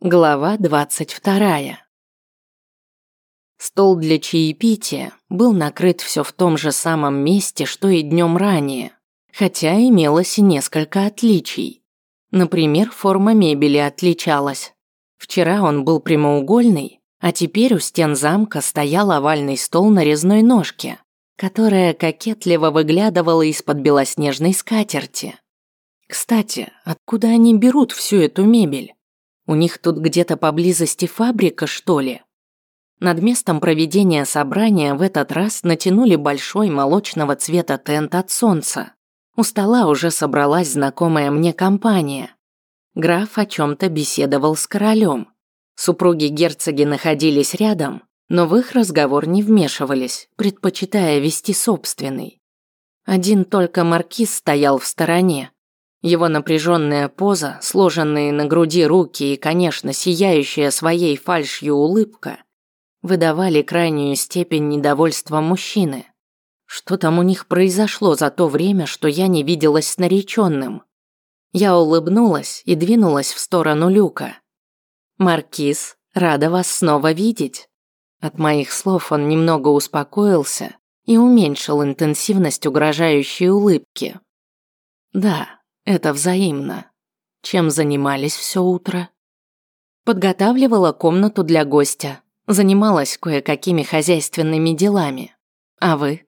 Глава двадцать вторая. Стол для чаепития был накрыт все в том же самом месте, что и днем ранее, хотя имелось и несколько отличий. Например, форма мебели отличалась. Вчера он был прямоугольный, а теперь у стен замка стоял овальный стол на резной ножке, которая кокетливо выглядывала из-под белоснежной скатерти. Кстати, откуда они берут всю эту мебель? У них тут где-то поблизости фабрика, что ли? Над местом проведения собрания в этот раз натянули большой молочного цвета тент от солнца. У стола уже собралась знакомая мне компания. Граф о чем-то беседовал с королем. Супруги герцоги находились рядом, но в их разговор не вмешивались, предпочитая вести собственный. Один только маркиз стоял в стороне, его напряженная поза, сложенные на груди руки и, конечно, сияющая своей фальшью улыбка выдавали крайнюю степень недовольства мужчины. Что там у них произошло за то время, что я не виделась с нареченным? Я улыбнулась и двинулась в сторону люка. «Маркиз, рада вас снова видеть». От моих слов он немного успокоился и уменьшил интенсивность угрожающей улыбки. «Да, это взаимно. Чем занимались все утро? Подготавливала комнату для гостя. Занималась кое-какими хозяйственными делами. А вы?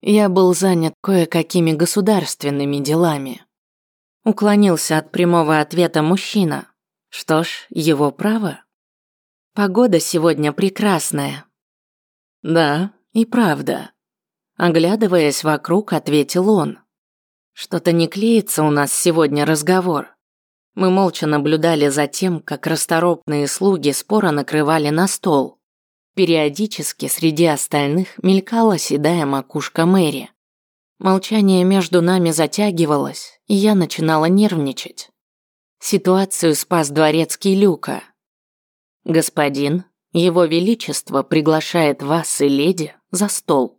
Я был занят кое-какими государственными делами. Уклонился от прямого ответа мужчина. Что ж, его право. Погода сегодня прекрасная. Да, и правда. Оглядываясь вокруг, ответил он. Что-то не клеится у нас сегодня разговор. Мы молча наблюдали за тем, как расторопные слуги споро накрывали на стол. Периодически среди остальных мелькала седая макушка Мэри. Молчание между нами затягивалось, и я начинала нервничать. Ситуацию спас дворецкий Люка. «Господин, его величество приглашает вас и леди за стол».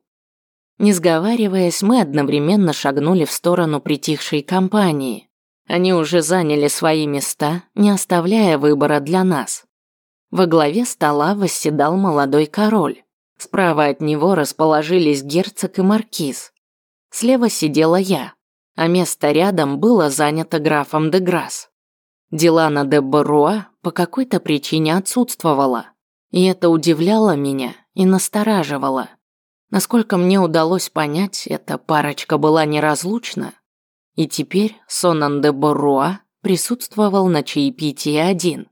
Не сговариваясь, мы одновременно шагнули в сторону притихшей компании. Они уже заняли свои места, не оставляя выбора для нас. Во главе стола восседал молодой король. Справа от него расположились герцог и маркиз. Слева сидела я, а место рядом было занято графом де Грасс. Дилана де Баруа по какой-то причине отсутствовала, и это удивляло меня и настораживало. Насколько мне удалось понять, эта парочка была неразлучна, и теперь Сонан де Боруа присутствовал на чаепитии один.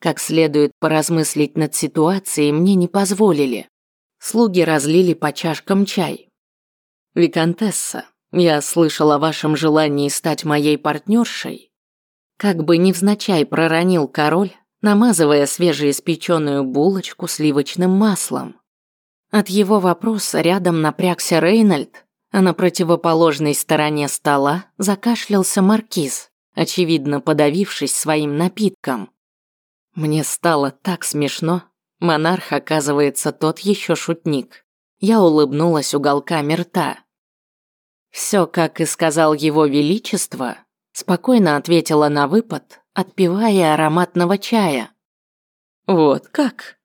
Как следует поразмыслить над ситуацией мне не позволили. Слуги разлили по чашкам чай. «Викантесса, я слышал о вашем желании стать моей партнершей». Как бы невзначай проронил король, намазывая свежеиспеченную булочку сливочным маслом. От его вопроса рядом напрягся Рейнольд, а на противоположной стороне стола закашлялся маркиз, очевидно подавившись своим напитком. Мне стало так смешно. Монарх, оказывается, тот еще шутник. Я улыбнулась уголками рта. Все, как и сказал его величество, спокойно ответила на выпад, отпивая ароматного чая. Вот как?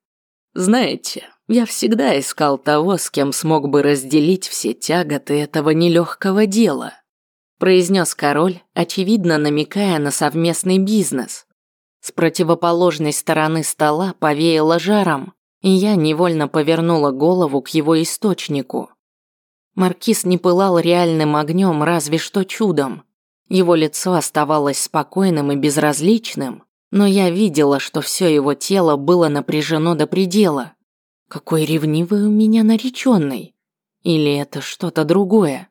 Знаете, я всегда искал того, с кем смог бы разделить все тяготы этого нелегкого дела, произнес король, очевидно намекая на совместный бизнес. С противоположной стороны стола повеяло жаром, и я невольно повернула голову к его источнику. Маркиз не пылал реальным огнем, разве что чудом. Его лицо оставалось спокойным и безразличным, но я видела, что все его тело было напряжено до предела. Какой ревнивый у меня нареченный. Или это что-то другое?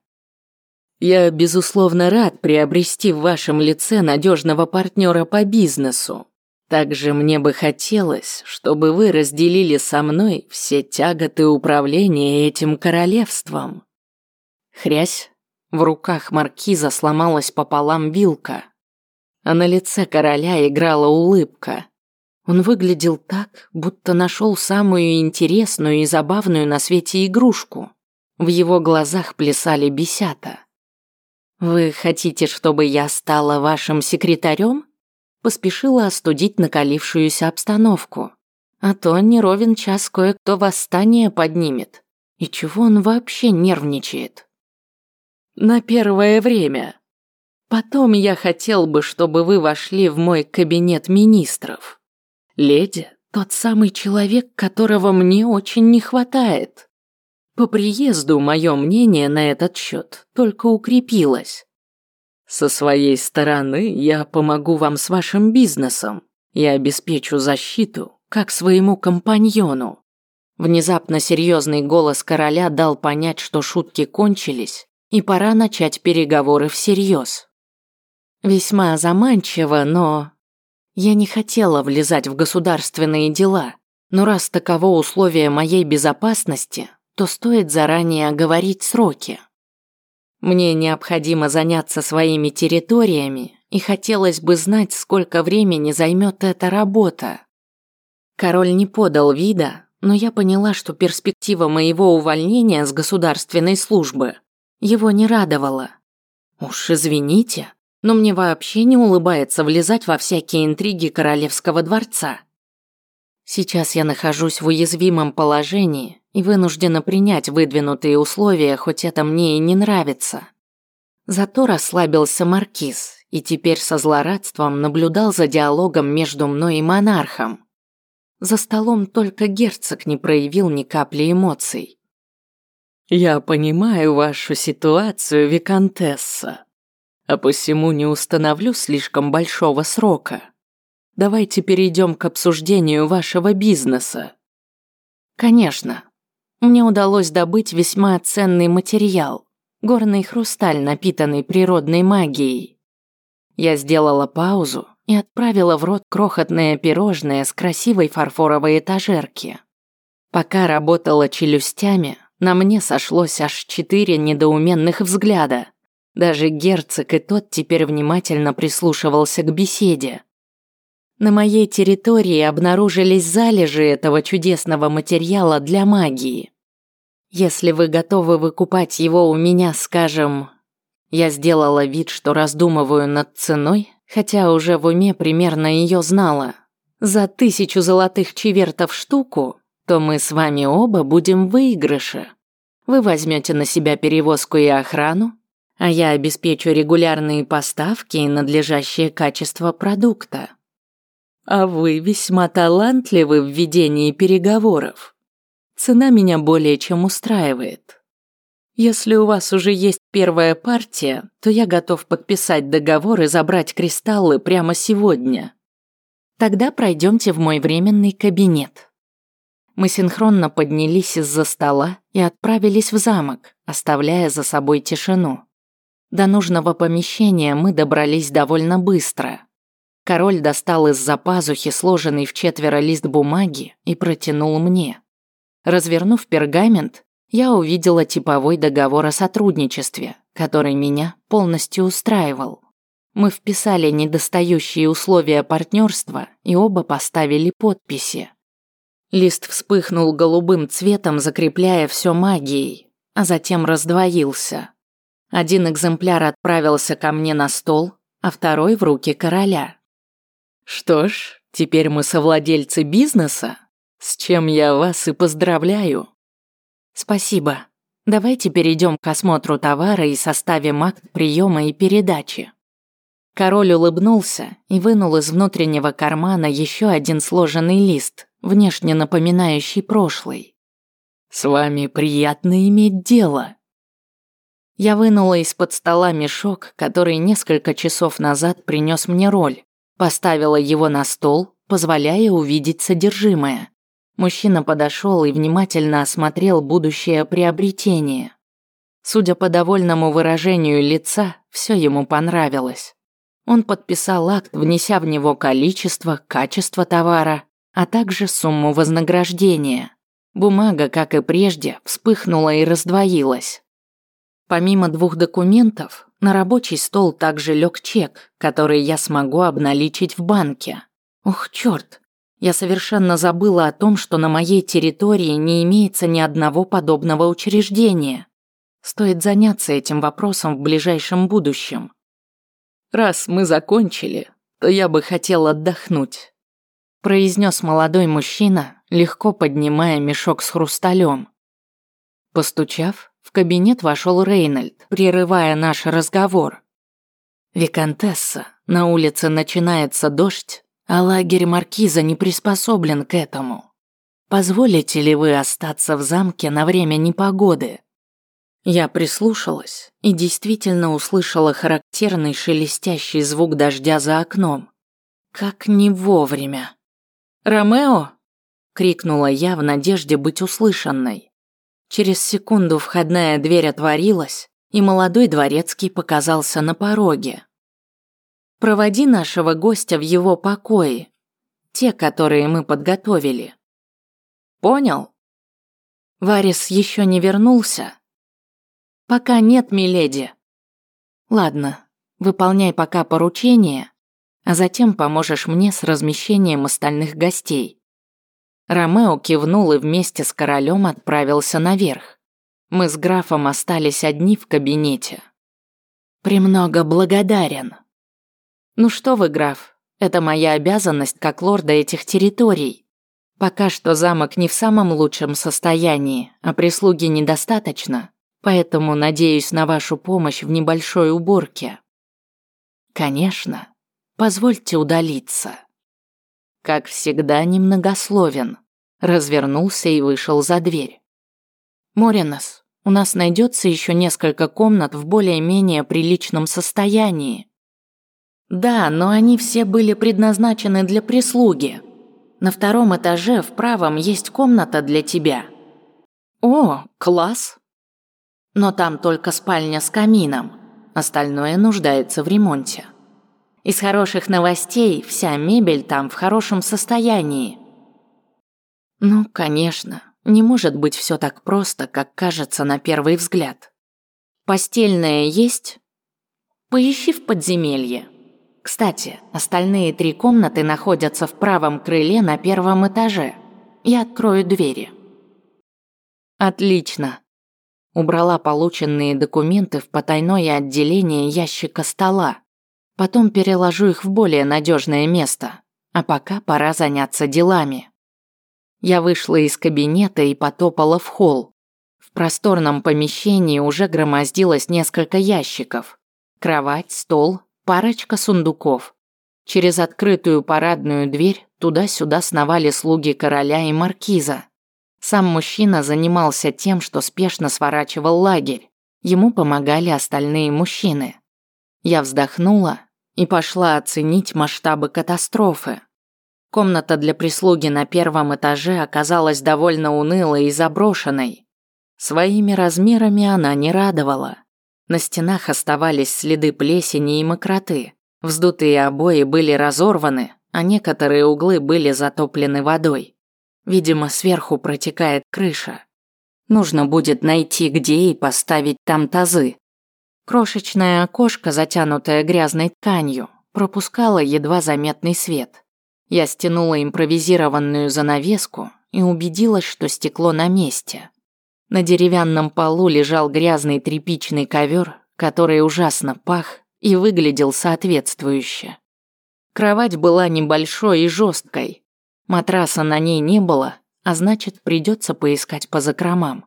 Я, безусловно, рад приобрести в вашем лице надежного партнера по бизнесу. Также мне бы хотелось, чтобы вы разделили со мной все тяготы управления этим королевством. Хрясь, в руках маркиза сломалась пополам вилка, а на лице короля играла улыбка. Он выглядел так, будто нашел самую интересную и забавную на свете игрушку. В его глазах плясали бесята. «Вы хотите, чтобы я стала вашим секретарем?» поспешила остудить накалившуюся обстановку. А то не ровен час кое-кто восстание поднимет. И чего он вообще нервничает? На первое время. Потом я хотел бы, чтобы вы вошли в мой кабинет министров. Леди – тот самый человек, которого мне очень не хватает. По приезду мое мнение на этот счет только укрепилось. Со своей стороны я помогу вам с вашим бизнесом и обеспечу защиту как своему компаньону. Внезапно серьезный голос короля дал понять, что шутки кончились, и пора начать переговоры всерьез. Весьма заманчиво, но... Я не хотела влезать в государственные дела, но раз таково условие моей безопасности, то стоит заранее оговорить сроки. Мне необходимо заняться своими территориями, и хотелось бы знать, сколько времени займет эта работа. Король не подал вида, но я поняла, что перспектива моего увольнения с государственной службы его не радовала. Уж извините, но мне вообще не улыбается влезать во всякие интриги королевского дворца. Сейчас я нахожусь в уязвимом положении и вынуждена принять выдвинутые условия, хоть это мне и не нравится. Зато расслабился маркиз и теперь со злорадством наблюдал за диалогом между мной и монархом. За столом только герцог не проявил ни капли эмоций. «Я понимаю вашу ситуацию, виконтесса, а посему не установлю слишком большого срока. Давайте перейдем к обсуждению вашего бизнеса». «Конечно. Мне удалось добыть весьма ценный материал – горный хрусталь, напитанный природной магией. Я сделала паузу и отправила в рот крохотное пирожное с красивой фарфоровой этажерки. Пока работала челюстями, на мне сошлось аж четыре недоуменных взгляда. Даже герцог и тот теперь внимательно прислушивался к беседе. На моей территории обнаружились залежи этого чудесного материала для магии. Если вы готовы выкупать его у меня, скажем... Я сделала вид, что раздумываю над ценой, хотя уже в уме примерно ее знала. За тысячу золотых чевертов штуку, то мы с вами оба будем в выигрыше. Вы возьмете на себя перевозку и охрану, а я обеспечу регулярные поставки и надлежащее качество продукта. А вы весьма талантливы в ведении переговоров. Цена меня более чем устраивает. Если у вас уже есть первая партия, то я готов подписать договор и забрать кристаллы прямо сегодня. Тогда пройдемте в мой временный кабинет. Мы синхронно поднялись из-за стола и отправились в замок, оставляя за собой тишину. До нужного помещения мы добрались довольно быстро. Король достал из-за пазухи сложенный в четверо лист бумаги и протянул мне. Развернув пергамент, я увидела типовой договор о сотрудничестве, который меня полностью устраивал. Мы вписали недостающие условия партнерства и оба поставили подписи. Лист вспыхнул голубым цветом, закрепляя все магией, а затем раздвоился. Один экземпляр отправился ко мне на стол, а второй в руки короля. Что ж, теперь мы совладельцы бизнеса, с чем я вас и поздравляю. Спасибо. Давайте перейдем к осмотру товара и составим акт приема и передачи. Король улыбнулся и вынул из внутреннего кармана еще один сложенный лист, внешне напоминающий прошлый. «С вами приятно иметь дело». Я вынула из-под стола мешок, который несколько часов назад принес мне роль, поставила его на стол, позволяя увидеть содержимое. Мужчина подошел и внимательно осмотрел будущее приобретение. Судя по довольному выражению лица, все ему понравилось. Он подписал акт, внеся в него количество, качество товара, а также сумму вознаграждения. Бумага, как и прежде, вспыхнула и раздвоилась. Помимо двух документов, на рабочий стол также лег чек, который я смогу обналичить в банке. Ух, черт, я совершенно забыла о том, что на моей территории не имеется ни одного подобного учреждения. Стоит заняться этим вопросом в ближайшем будущем. Раз мы закончили, то я бы хотел отдохнуть», произнес молодой мужчина, легко поднимая мешок с хрусталем. Постучав, в кабинет вошел Рейнольд, прерывая наш разговор. «Викантесса, на улице начинается дождь, а лагерь Маркиза не приспособлен к этому. Позволите ли вы остаться в замке на время непогоды?» Я прислушалась и действительно услышала характерный шелестящий звук дождя за окном. Как не вовремя. «Ромео!» – крикнула я в надежде быть услышанной. Через секунду входная дверь отворилась, и молодой дворецкий показался на пороге. «Проводи нашего гостя в его покои, те, которые мы подготовили». «Понял?» Варис еще не вернулся, «Пока нет, миледи». «Ладно, выполняй пока поручение, а затем поможешь мне с размещением остальных гостей». Ромео кивнул и вместе с королем отправился наверх. Мы с графом остались одни в кабинете. «Премного благодарен». «Ну что вы, граф, это моя обязанность как лорда этих территорий. Пока что замок не в самом лучшем состоянии, а прислуги недостаточно. Поэтому надеюсь на вашу помощь в небольшой уборке. Конечно. Позвольте удалиться. Как всегда, немногословен. Развернулся и вышел за дверь. Моринос, у нас найдется еще несколько комнат в более-менее приличном состоянии. Да, но они все были предназначены для прислуги. На втором этаже в правом есть комната для тебя. О, класс! но там только спальня с камином, остальное нуждается в ремонте. Из хороших новостей вся мебель там в хорошем состоянии. Ну, конечно, не может быть все так просто, как кажется на первый взгляд. Постельное есть? Поищи в подземелье. Кстати, остальные три комнаты находятся в правом крыле на первом этаже. Я открою двери. Отлично. Убрала полученные документы в потайное отделение ящика стола. Потом переложу их в более надежное место. А пока пора заняться делами. Я вышла из кабинета и потопала в холл. В просторном помещении уже громоздилось несколько ящиков. Кровать, стол, парочка сундуков. Через открытую парадную дверь туда-сюда сновали слуги короля и маркиза. Сам мужчина занимался тем, что спешно сворачивал лагерь. Ему помогали остальные мужчины. Я вздохнула и пошла оценить масштабы катастрофы. Комната для прислуги на первом этаже оказалась довольно унылой и заброшенной. Своими размерами она не радовала. На стенах оставались следы плесени и мокроты. Вздутые обои были разорваны, а некоторые углы были затоплены водой. Видимо, сверху протекает крыша. Нужно будет найти, где и поставить там тазы. Крошечное окошко, затянутое грязной тканью, пропускало едва заметный свет. Я стянула импровизированную занавеску и убедилась, что стекло на месте. На деревянном полу лежал грязный тряпичный ковер, который ужасно пах и выглядел соответствующе. Кровать была небольшой и жесткой, Матраса на ней не было, а значит, придется поискать по закромам.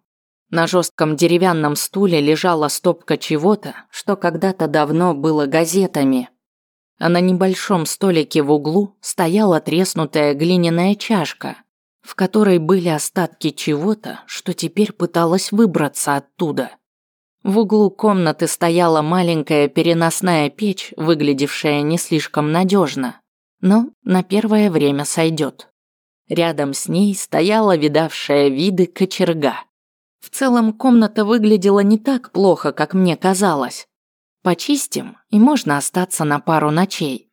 На жестком деревянном стуле лежала стопка чего-то, что когда-то давно было газетами. А на небольшом столике в углу стояла треснутая глиняная чашка, в которой были остатки чего-то, что теперь пыталась выбраться оттуда. В углу комнаты стояла маленькая переносная печь, выглядевшая не слишком надежно, но на первое время сойдет. Рядом с ней стояла видавшая виды кочерга. В целом комната выглядела не так плохо, как мне казалось. Почистим, и можно остаться на пару ночей.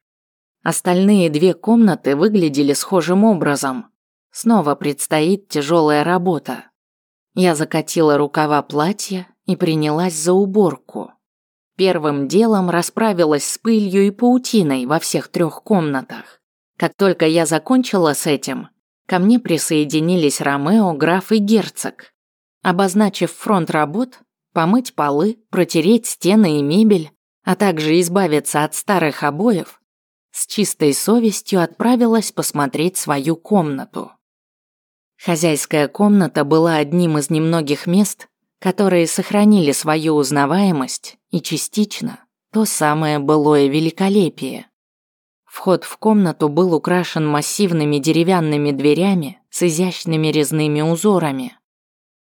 Остальные две комнаты выглядели схожим образом. Снова предстоит тяжелая работа. Я закатила рукава платья и принялась за уборку. Первым делом расправилась с пылью и паутиной во всех трех комнатах. Как только я закончила с этим, Ко мне присоединились Ромео, граф и герцог. Обозначив фронт работ, помыть полы, протереть стены и мебель, а также избавиться от старых обоев, с чистой совестью отправилась посмотреть свою комнату. Хозяйская комната была одним из немногих мест, которые сохранили свою узнаваемость и частично то самое былое великолепие. Вход в комнату был украшен массивными деревянными дверями с изящными резными узорами.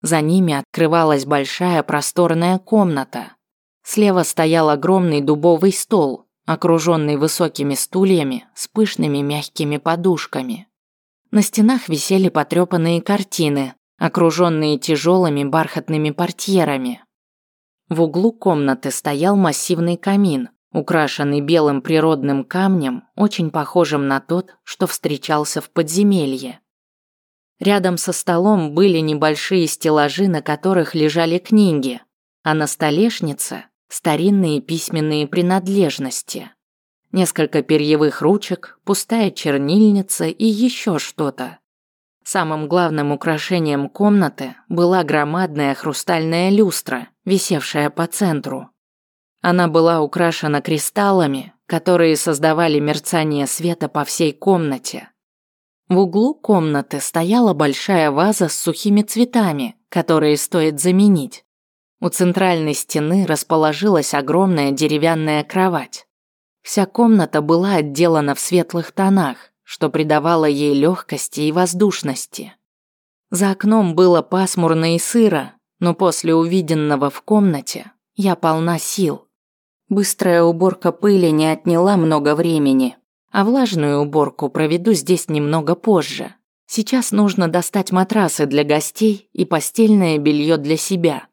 За ними открывалась большая просторная комната. Слева стоял огромный дубовый стол, окруженный высокими стульями с пышными мягкими подушками. На стенах висели потрепанные картины, окруженные тяжелыми бархатными портьерами. В углу комнаты стоял массивный камин, украшенный белым природным камнем, очень похожим на тот, что встречался в подземелье. Рядом со столом были небольшие стеллажи, на которых лежали книги, а на столешнице – старинные письменные принадлежности. Несколько перьевых ручек, пустая чернильница и еще что-то. Самым главным украшением комнаты была громадная хрустальная люстра, висевшая по центру. Она была украшена кристаллами, которые создавали мерцание света по всей комнате. В углу комнаты стояла большая ваза с сухими цветами, которые стоит заменить. У центральной стены расположилась огромная деревянная кровать. Вся комната была отделана в светлых тонах, что придавало ей легкости и воздушности. За окном было пасмурно и сыро, но после увиденного в комнате я полна сил. Быстрая уборка пыли не отняла много времени, а влажную уборку проведу здесь немного позже. Сейчас нужно достать матрасы для гостей и постельное белье для себя.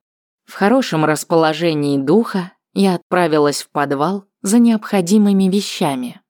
В хорошем расположении духа я отправилась в подвал за необходимыми вещами.